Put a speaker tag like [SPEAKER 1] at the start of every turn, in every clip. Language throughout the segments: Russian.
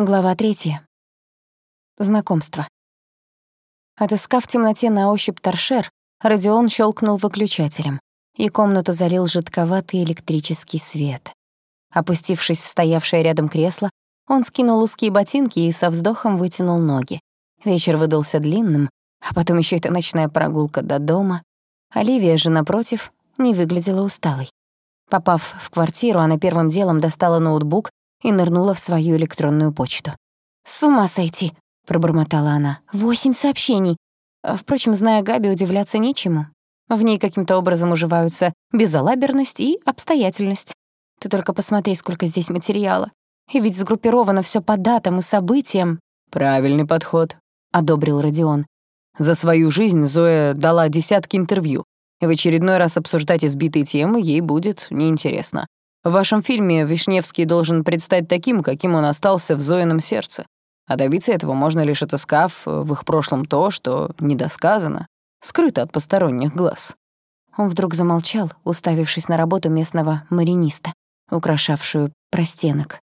[SPEAKER 1] Глава третья. Знакомство. Отыскав в темноте на ощупь торшер, Родион щелкнул выключателем, и комнату залил жидковатый электрический свет. Опустившись в стоявшее рядом кресло, он скинул узкие ботинки и со вздохом вытянул ноги. Вечер выдался длинным, а потом еще эта ночная прогулка до дома. Оливия же, напротив, не выглядела усталой. Попав в квартиру, она первым делом достала ноутбук и нырнула в свою электронную почту. «С ума сойти!» — пробормотала она. «Восемь сообщений!» Впрочем, зная Габи, удивляться нечему. В ней каким-то образом уживаются безалаберность и обстоятельность. Ты только посмотри, сколько здесь материала. И ведь сгруппировано все по датам и событиям.
[SPEAKER 2] «Правильный подход», — одобрил Родион. «За свою жизнь Зоя дала десятки интервью, и в очередной раз обсуждать избитые темы ей будет неинтересно. В вашем фильме Вишневский должен предстать таким, каким он остался в Зоином сердце. А добиться этого можно лишь отыскав в их прошлом то, что недосказано, скрыто от посторонних глаз.
[SPEAKER 1] Он вдруг замолчал, уставившись на работу местного мариниста, украшавшую простенок.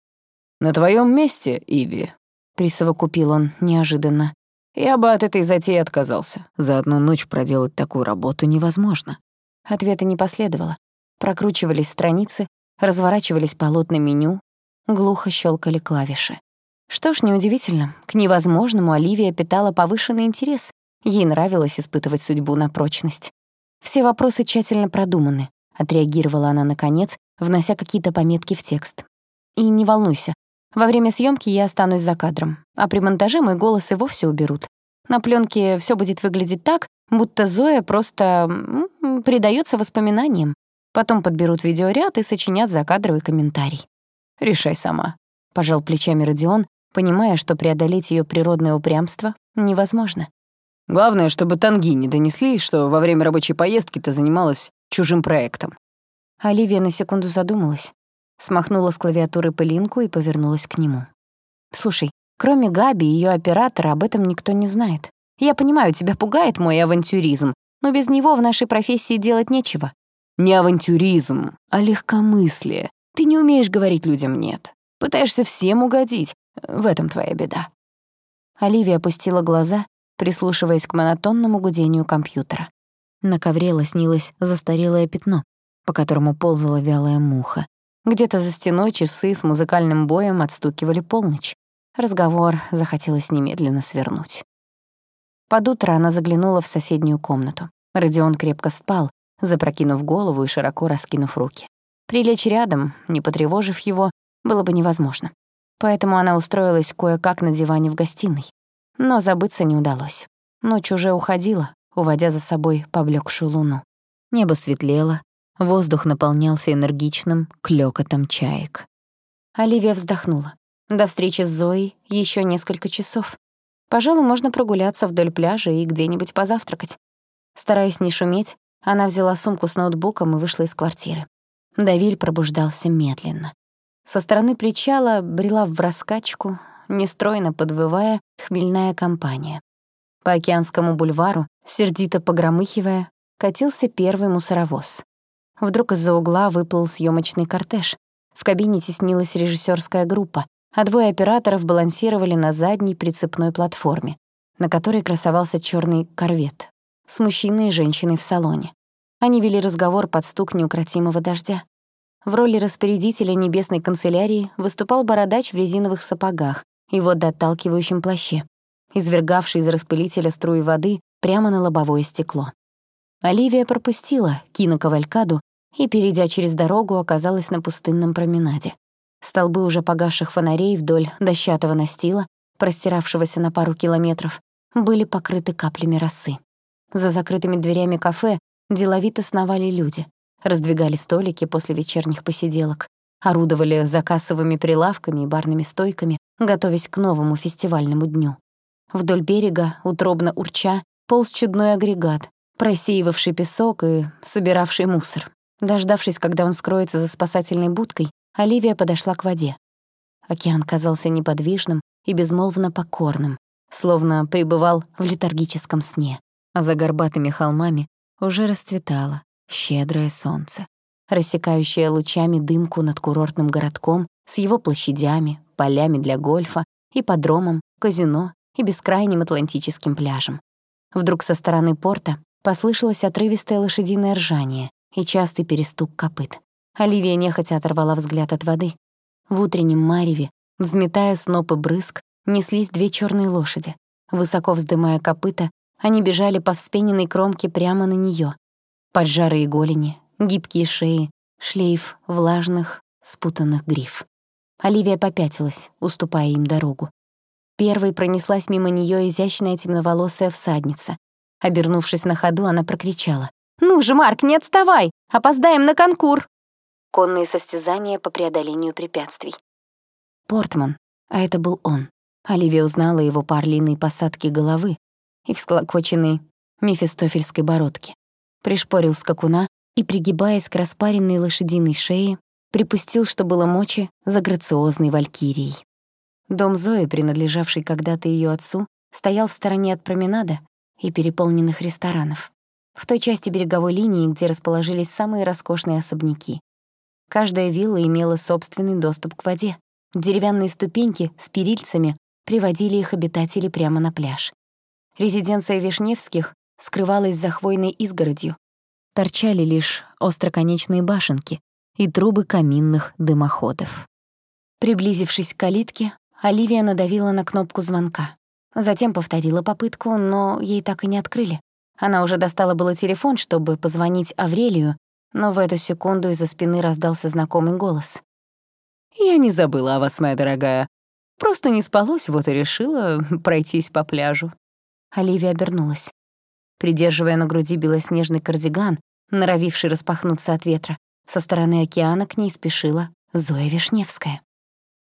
[SPEAKER 2] «На твоем месте, Иви», — присовокупил он неожиданно, «я бы от этой затеи отказался. За одну ночь проделать такую работу невозможно».
[SPEAKER 1] Ответа не последовало. Прокручивались страницы, разворачивались полотна меню, глухо щелкали клавиши. Что ж, неудивительно, к невозможному Оливия питала повышенный интерес. Ей нравилось испытывать судьбу на прочность. Все вопросы тщательно продуманы, отреагировала она наконец, внося какие-то пометки в текст. И не волнуйся, во время съемки я останусь за кадром, а при монтаже мой голос и вовсе уберут. На пленке все будет выглядеть так, будто Зоя просто предается воспоминаниям. Потом подберут видеоряд и сочинят закадровый комментарий.
[SPEAKER 2] «Решай сама», —
[SPEAKER 1] пожал плечами Родион, понимая, что преодолеть ее природное упрямство невозможно.
[SPEAKER 2] «Главное, чтобы танги не донесли, что во время рабочей поездки ты занималась чужим проектом».
[SPEAKER 1] Оливия на секунду задумалась, смахнула с клавиатуры пылинку и повернулась к нему. «Слушай, кроме Габи и ее оператора об этом никто не знает. Я понимаю, тебя пугает мой авантюризм, но без него в нашей профессии делать нечего.
[SPEAKER 2] Не авантюризм, а легкомыслие. Ты не умеешь говорить людям «нет». Пытаешься всем угодить. В этом твоя беда».
[SPEAKER 1] Оливия опустила глаза, прислушиваясь к монотонному гудению компьютера. На ковре лоснилось застарелое пятно, по которому ползала вялая муха. Где-то за стеной часы с музыкальным боем отстукивали полночь. Разговор захотелось немедленно свернуть. Под утро она заглянула в соседнюю комнату. Родион крепко спал, запрокинув голову и широко раскинув руки. Прилечь рядом, не потревожив его, было бы невозможно. Поэтому она устроилась кое-как на диване в гостиной. Но забыться не удалось. Ночь уже уходила, уводя за собой поблекшую луну. Небо светлело, воздух наполнялся энергичным клёкотом чаек. Оливия вздохнула. До встречи с Зоей еще несколько часов. Пожалуй, можно прогуляться вдоль пляжа и где-нибудь позавтракать. Стараясь не шуметь, она взяла сумку с ноутбуком и вышла из квартиры. Давиль пробуждался медленно. Со стороны причала брела в раскачку, нестройно подвывая, хмельная компания. По океанскому бульвару, сердито погромыхивая, катился первый мусоровоз. Вдруг из-за угла выплыл съемочный кортеж. В кабине теснилась режиссерская группа, а двое операторов балансировали на задней прицепной платформе, на которой красовался черный корвет с мужчиной и женщиной в салоне. Они вели разговор под стук неукротимого дождя. В роли распорядителя небесной канцелярии выступал бородач в резиновых сапогах и водоотталкивающем плаще, извергавший из распылителя струи воды прямо на лобовое стекло. Оливия пропустила кинокавалькаду и, перейдя через дорогу, оказалась на пустынном променаде. Столбы уже погасших фонарей вдоль дощатого настила, простиравшегося на пару километров, были покрыты каплями росы. За закрытыми дверями кафе деловито сновали люди, раздвигали столики после вечерних посиделок, орудовали за кассовыми прилавками и барными стойками, готовясь к новому фестивальному дню. Вдоль берега, утробно урча, полз чудной агрегат, просеивавший песок и собиравший мусор. Дождавшись, когда он скроется за спасательной будкой, Оливия подошла к воде. Океан казался неподвижным и безмолвно покорным, словно пребывал в летаргическом сне а за горбатыми холмами уже расцветало щедрое солнце, рассекающее лучами дымку над курортным городком с его площадями, полями для гольфа ипподромом, казино и бескрайним Атлантическим пляжем. Вдруг со стороны порта послышалось отрывистое лошадиное ржание и частый перестук копыт. Оливия нехотя оторвала взгляд от воды. В утреннем мареве, взметая снопы брызг, неслись две черные лошади. Высоко вздымая копыта, они бежали по вспененной кромке прямо на нее. Поджарые голени, гибкие шеи, шлейф влажных, спутанных гриф. Оливия попятилась, уступая им дорогу. Первой пронеслась мимо нее изящная темноволосая всадница. Обернувшись на ходу, она прокричала. «Ну же, Марк, не отставай! Опоздаем на конкур!» Конные состязания по преодолению препятствий. Портман, а это был он. Оливия узнала его по орлиной посадке головы и всклокоченной мефистофельской бородке. Пришпорил скакуна и, пригибаясь к распаренной лошадиной шее, припустил, что было мочи, за грациозной валькирией. Дом Зои, принадлежавший когда-то ее отцу, стоял в стороне от променада и переполненных ресторанов, в той части береговой линии, где расположились самые роскошные особняки. Каждая вилла имела собственный доступ к воде. Деревянные ступеньки с перильцами приводили их обитателей прямо на пляж. Резиденция Вишневских скрывалась за хвойной изгородью. Торчали лишь остроконечные башенки и трубы каминных дымоходов. Приблизившись к калитке, Оливия надавила на кнопку звонка. Затем повторила попытку, но ей так и не открыли. Она уже достала было телефон, чтобы позвонить Аврелию, но в эту секунду из-за спины раздался знакомый голос.
[SPEAKER 2] «Я не забыла о вас, моя дорогая. Просто не спалось, вот и решила пройтись по пляжу».
[SPEAKER 1] Оливия обернулась. Придерживая на груди белоснежный кардиган, норовивший распахнуться от ветра, со стороны океана к ней спешила Зоя Вишневская.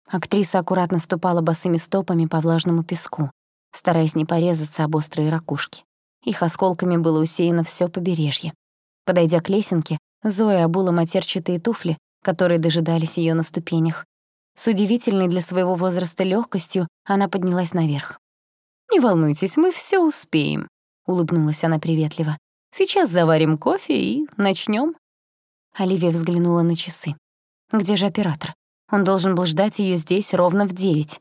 [SPEAKER 1] Актриса аккуратно ступала босыми стопами по влажному песку, стараясь не порезаться об острые ракушки. Их осколками было усеяно все побережье. Подойдя к лесенке, Зоя обула матерчатые туфли, которые дожидались ее на ступенях. С удивительной для своего возраста легкостью она поднялась наверх.
[SPEAKER 2] «Не волнуйтесь, мы все успеем», — улыбнулась она приветливо. «Сейчас заварим кофе и начнем.
[SPEAKER 1] Оливия взглянула на часы. «Где же оператор? Он должен был ждать ее здесь ровно в девять».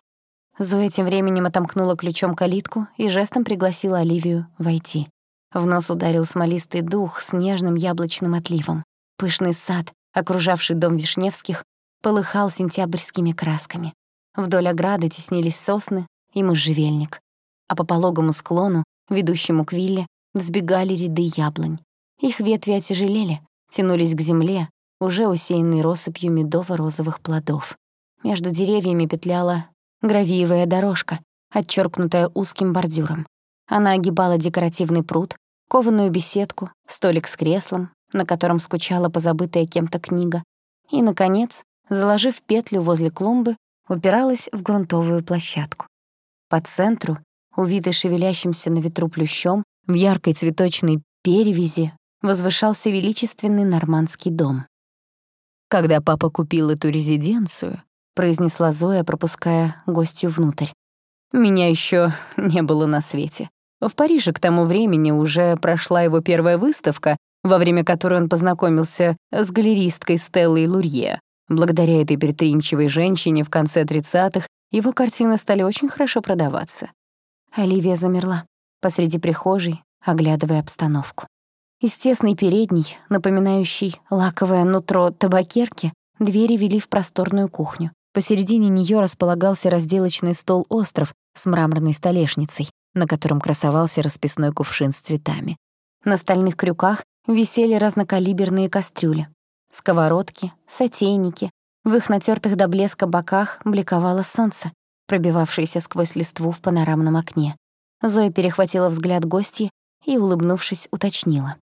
[SPEAKER 1] Зоя тем временем отомкнула ключом калитку и жестом пригласила Оливию войти. В нос ударил смолистый дух с нежным яблочным отливом. Пышный сад, окружавший дом Вишневских, полыхал сентябрьскими красками. Вдоль ограды теснились сосны и можжевельник, а по пологому склону, ведущему к вилле, взбегали ряды яблонь. Их ветви отяжелели, тянулись к земле, уже усеянной россыпью медово-розовых плодов. Между деревьями петляла гравиевая дорожка, отчеркнутая узким бордюром. Она огибала декоративный пруд, кованую беседку, столик с креслом, на котором скучала позабытая кем-то книга, и, наконец, заложив петлю возле клумбы, упиралась в грунтовую площадку. По центру, увитой шевелящимся на ветру плющом, в яркой цветочной перевязи возвышался величественный нормандский дом.
[SPEAKER 2] «Когда папа купил эту резиденцию», — произнесла Зоя, пропуская гостью внутрь, «меня еще не было на свете. В Париже к тому времени уже прошла его первая выставка, во время которой он познакомился с галеристкой Стеллой Лурье. Благодаря этой предприимчивой женщине в конце 30-х его картины стали очень хорошо продаваться.
[SPEAKER 1] Оливия замерла посреди прихожей, оглядывая обстановку. Из тесной передней, напоминающей лаковое нутро табакерки, двери вели в просторную кухню. Посередине нее располагался разделочный стол-остров с мраморной столешницей, на котором красовался расписной кувшин с цветами. На стальных крюках висели разнокалиберные кастрюли, сковородки, сотейники. В их натертых до блеска боках бликовало солнце, пробивавшееся сквозь листву в панорамном окне. Зоя перехватила взгляд гостьи и, улыбнувшись, уточнила.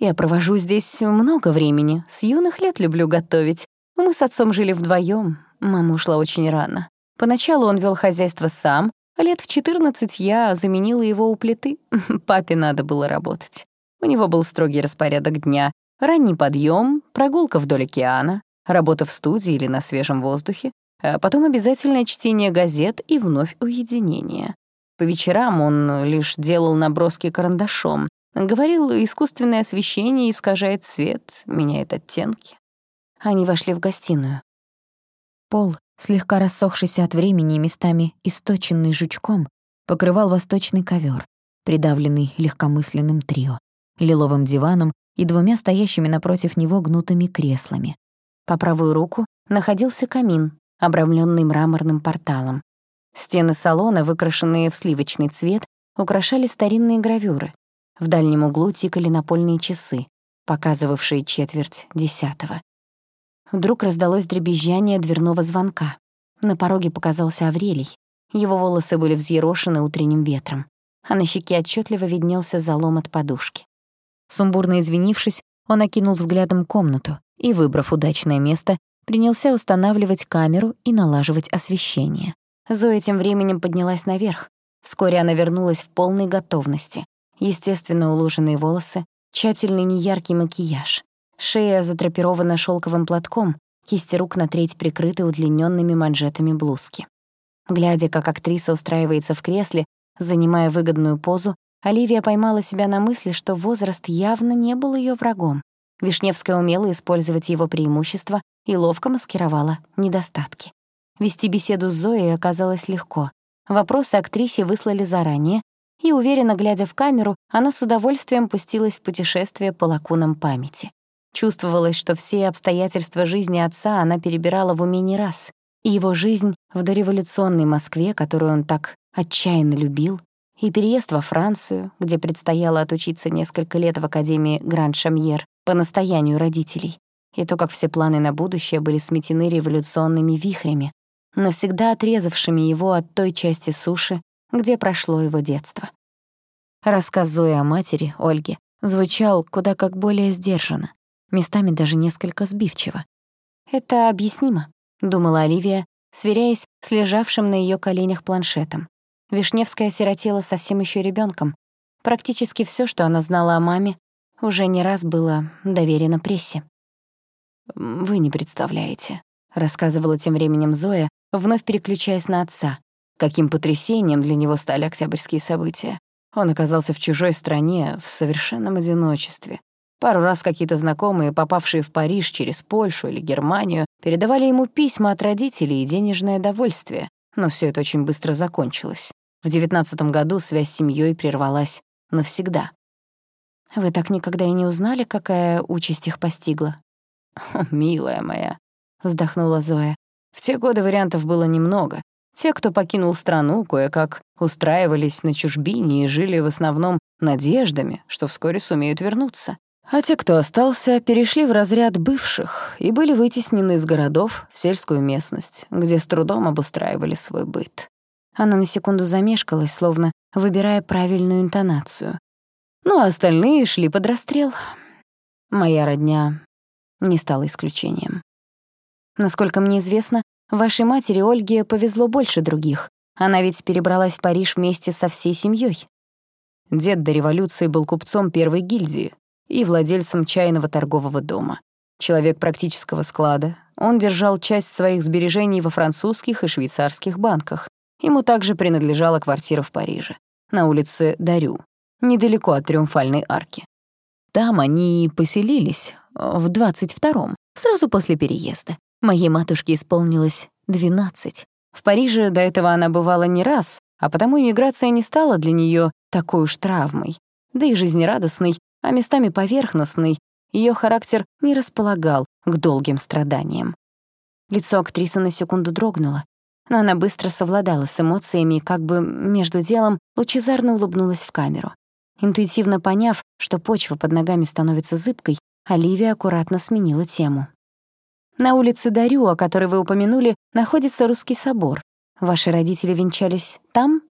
[SPEAKER 1] Я провожу здесь много времени. С юных лет люблю готовить. Мы с отцом жили вдвоем. Мама ушла очень рано. Поначалу он вел хозяйство сам, а лет в 14 я заменила его у плиты. Папе надо было работать. У него был строгий распорядок дня. Ранний подъем, прогулка вдоль океана, работа в студии или на свежем воздухе, потом обязательное чтение газет и вновь уединение. По вечерам он лишь делал наброски карандашом, Говорил, искусственное освещение искажает цвет, меняет оттенки. Они вошли в гостиную. Пол, слегка рассохшийся от времени и местами источенный жучком, покрывал восточный ковер, придавленный легкомысленным трио, лиловым диваном и двумя стоящими напротив него гнутыми креслами. По правую руку находился камин, обрамленный мраморным порталом. Стены салона, выкрашенные в сливочный цвет, украшали старинные гравюры. В дальнем углу тикали напольные часы, показывавшие четверть десятого. Вдруг раздалось дребезжание дверного звонка. На пороге показался Аврелий. Его волосы были взъерошены утренним ветром, а на щеке отчетливо виднелся залом от подушки. Сумбурно извинившись, он окинул взглядом комнату и, выбрав удачное место, принялся устанавливать камеру и налаживать освещение. Зоя тем временем поднялась наверх. Вскоре она вернулась в полной готовности. Естественно, уложенные волосы, тщательный неяркий макияж. Шея задрапирована шелковым платком, кисти рук на треть прикрыты удлиненными манжетами блузки. Глядя, как актриса устраивается в кресле, занимая выгодную позу, Оливия поймала себя на мысли, что возраст явно не был ее врагом. Вишневская умела использовать его преимущества и ловко маскировала недостатки. Вести беседу с Зоей оказалось легко. Вопросы актрисе выслали заранее, и, уверенно глядя в камеру, она с удовольствием пустилась в путешествие по лакунам памяти. Чувствовалось, что все обстоятельства жизни отца она перебирала в уме не раз, и его жизнь в дореволюционной Москве, которую он так отчаянно любил, и переезд во Францию, где предстояло отучиться несколько лет в Академии Гранд-Шамьер по настоянию родителей, и то, как все планы на будущее были сметены революционными вихрями, навсегда отрезавшими его от той части суши, где прошло его детство. Рассказ Зои о матери, Ольге, звучал куда как более сдержанно, местами даже несколько сбивчиво. «Это объяснимо», — думала Оливия, сверяясь с лежавшим на ее коленях планшетом. Вишневская сиротела совсем еще ребенком. Практически все, что она знала о маме, уже не раз было доверено прессе. «Вы не представляете», — рассказывала тем временем Зоя, вновь переключаясь на отца, каким потрясением для него стали октябрьские события. Он оказался в чужой стране, в совершенном одиночестве. Пару раз какие-то знакомые, попавшие в Париж через Польшу или Германию, передавали ему письма от родителей и денежное довольствие, но все это очень быстро закончилось. В девятнадцатом году связь с семьей прервалась навсегда. «Вы так никогда и не узнали, какая участь их постигла?» «Милая моя», — вздохнула Зоя. «В те годы вариантов было немного. Те, кто покинул страну, кое-как устраивались на чужбине и жили в основном надеждами, что вскоре сумеют вернуться. А те, кто остался, перешли в разряд бывших и были вытеснены из городов в сельскую местность, где с трудом обустраивали свой быт. Она на секунду замешкалась, словно выбирая правильную интонацию. Ну, а остальные шли под расстрел. Моя родня не стала исключением. Насколько мне известно, вашей матери Ольге повезло больше других. Она ведь перебралась в Париж вместе со всей семьей. Дед до революции был купцом первой гильдии и владельцем чайного торгового дома. Человек практического склада, он держал часть своих сбережений во французских и швейцарских банках, Ему также принадлежала квартира в Париже, на улице Дарю, недалеко от Триумфальной арки. Там они поселились, в 22-м, сразу после переезда. Моей матушке исполнилось 12. В Париже до этого она бывала не раз, а потому иммиграция не стала для нее такой уж травмой. Да и жизнерадостной, а местами поверхностной, ее характер не располагал к долгим страданиям. Лицо актрисы на секунду дрогнуло, но она быстро совладала с эмоциями и как бы между делом лучезарно улыбнулась в камеру. Интуитивно поняв, что почва под ногами становится зыбкой, Оливия аккуратно сменила тему. «На улице Дарю, о которой вы упомянули, находится Русский собор. Ваши родители венчались там?»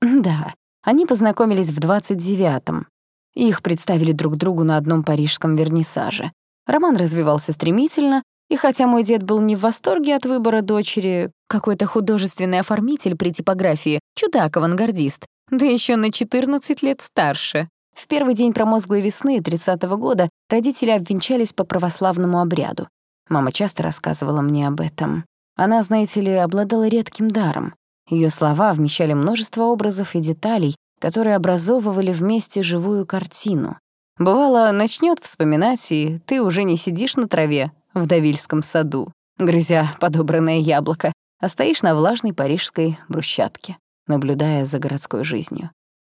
[SPEAKER 1] «Да, они познакомились в 29-м. Их представили друг другу на одном парижском вернисаже. Роман развивался стремительно, и хотя мой дед был не в восторге от выбора дочери, какой-то художественный оформитель при типографии, чудак-авангардист, да еще на 14 лет старше. В первый день промозглой весны 30-го года родители обвенчались по православному обряду. Мама часто рассказывала мне об этом. Она, знаете ли, обладала редким даром. Ее слова вмещали множество образов и деталей, которые образовывали вместе живую картину. Бывало, начнет вспоминать, и ты уже не сидишь на траве, в Давильском саду, грызя подобранное яблоко, а стоишь на влажной парижской брусчатке, наблюдая за городской жизнью.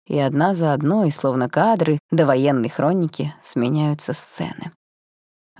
[SPEAKER 1] И одна за одной, словно кадры до военной хроники, сменяются сцены.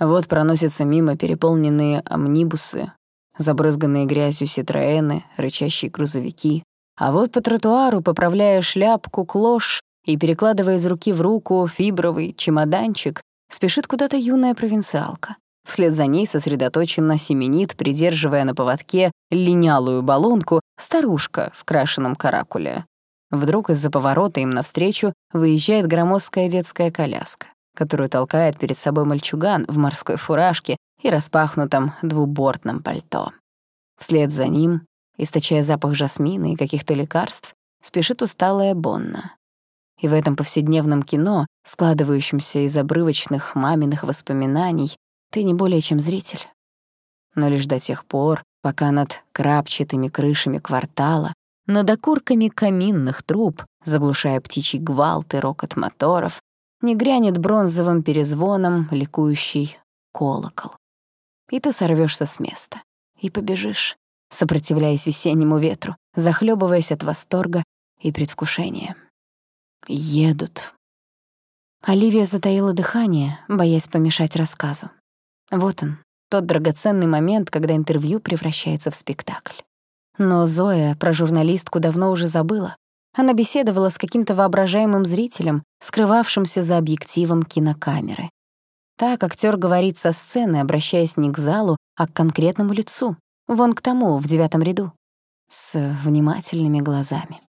[SPEAKER 1] Вот проносятся мимо переполненные амнибусы, забрызганные грязью ситроэны, рычащие грузовики. А вот по тротуару, поправляя шляпку, клош и перекладывая из руки в руку фибровый чемоданчик, спешит куда-то юная провинциалка. Вслед за ней сосредоточенно семенит, придерживая на поводке линялую баллонку, старушка в крашеном каракуле. Вдруг из-за поворота им навстречу выезжает громоздкая детская коляска, которую толкает перед собой мальчуган в морской фуражке и распахнутом двубортном пальто. Вслед за ним, источая запах жасмина и каких-то лекарств, спешит усталая Бонна. И в этом повседневном кино, складывающемся из обрывочных маминых воспоминаний, ты не более чем зритель. Но лишь до тех пор, пока над крапчатыми крышами квартала, над окурками каминных труб, заглушая птичий гвалт и рокот моторов, не грянет бронзовым перезвоном ликующий колокол. И ты сорвешься с места и побежишь, сопротивляясь весеннему ветру, захлебываясь от восторга и предвкушения. Едут. Оливия затаила дыхание, боясь помешать рассказу. Вот он, тот драгоценный момент, когда интервью превращается в спектакль. Но Зоя про журналистку давно уже забыла. Она беседовала с каким-то воображаемым зрителем, скрывавшимся за объективом кинокамеры. Так актер говорит со сцены, обращаясь не к залу, а к конкретному лицу. Вон к тому, в девятом ряду. С внимательными глазами.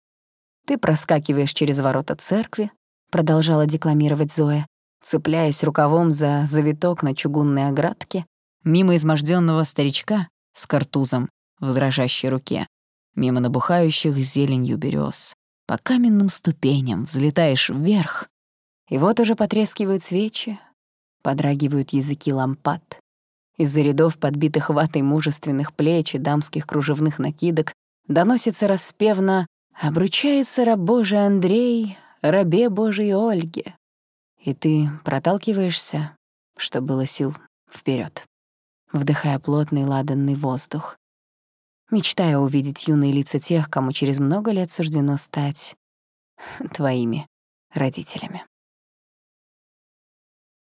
[SPEAKER 1] «Ты проскакиваешь через ворота церкви», — продолжала декламировать Зоя, цепляясь рукавом за завиток на чугунной оградке, мимо изможденного старичка с картузом в дрожащей руке, мимо набухающих зеленью берез. По каменным ступеням взлетаешь вверх, и вот уже потрескивают свечи, подрагивают языки лампад. Из-за рядов подбитых ватой мужественных плеч и дамских кружевных накидок доносится распевно «Обручается раб Божий Андрей, рабе Божией Ольге, и ты проталкиваешься, что было сил, вперед, вдыхая плотный ладанный воздух, мечтая увидеть юные лица тех, кому через много лет суждено стать твоими родителями.